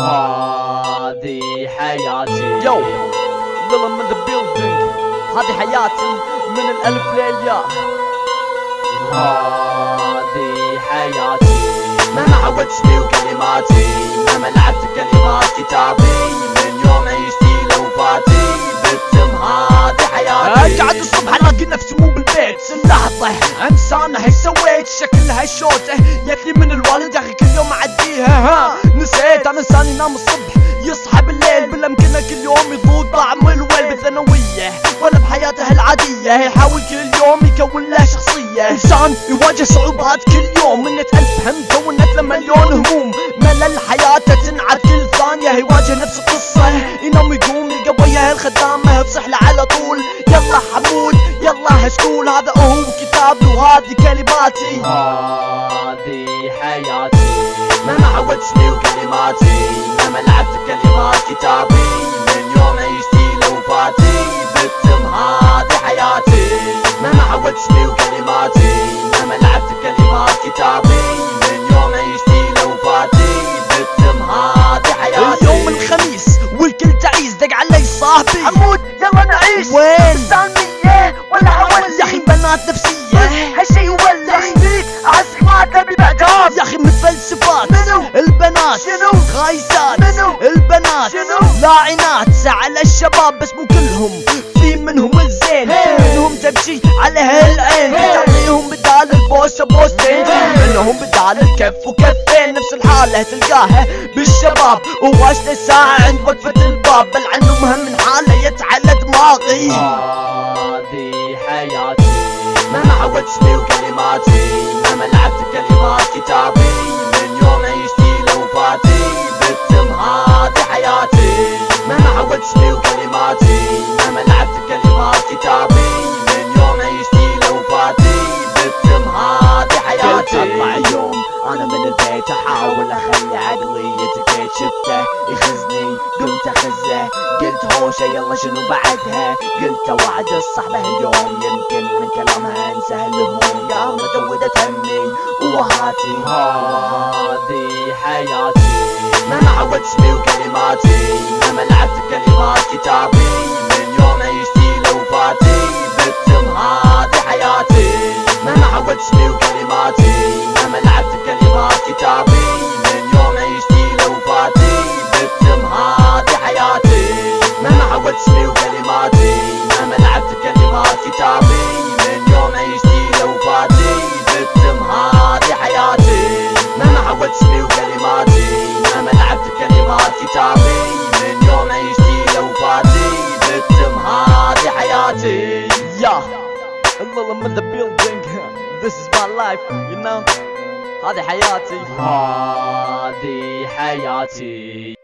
هذه حياتي. يو ليلة من ذا بيلدينج هذه حياتي من الألف للياء هذه حياتي. مهما عودتني وكلماتي مهما لعبت كلمات كتابي. هي سويت شكلها شوتة. ياكلي من الوالد أخي كل يوم أعديها. ها نسيت أنا انسان ينام الصبح. يصحى بالليل بالأمكنة كل يوم يذوق طعم الويل بالثانوية. ولا بحياته العادية يحاول كل يوم يكون له شخصية. انسان يواجه صعوبات كل يوم. من ألف هم كونت له مليون هموم. ملل حياته تنعد كل ثانية يواجه نفس القصة يلا هشكول هذا هو كتابي وهذه كلماتي هذه حياتي مهما عودتني وكلماتي. مهما لعبت كلمات كتابي من يوم عيشتي لو فاتي بتم هذه حياتي مهما عودتني وكلماتي. مهما لعبت كلمات كتابي. نفسية. هالشي يولي يخليك اعزك ما تبي بعجاب يا أخي متفلسفات. منو؟ البنات. شنو؟ خايسات. منو؟ البنات. شنو؟ لاعنات. على الشباب بس مو كلهم. في منهم الزين. في منهم تمشي عليها العين تعطيهم بدال البوسه بوستين. منهم بدال الكف وكفين. نفس الحالة تلقاها بالشباب. وواشله ساعة عند وقفة الباب. بل عنهم هم من حالة يتعلى دماغي. حياتي مهما عودتني وكلماتي. مهما لعبت كلمات كتابي من يوم عيشتي لو فاتي بتم هذه حياتي. مهما عودتني وكلماتي البيت احاول أخلي عقلي يتكيت شفته يخزني. قمت أخزه قلت هوشه يلا شنو بعدها؟ قلت اوعد الصحبة اليوم يمكن من كلامها أنسى الهموم. قام زودت همي وهاتي. هذه حياتي. مهما عودتني وكلماتي مهما لعبت كلمات كتابي من يوم عيشتي لو فاتي بتم هذه حياتي. مهما عودتني وكلماتي مهما لعبت كتابي من يوم عيشتي لو فاتي بتم هذه حياتي. مهما عودتني وكلماتي مهما لعبت كلمات كتابي. من يوم عيشتي لو فاتي بتم هذه حياتي. مهما عودتني وكلماتي مهما لعبت كلمات كتابي. من يوم عيشتي لو فاتي بتم هذه حياتي. يا الليلة من the building. This is my life you know. هذه حياتي هذه حياتي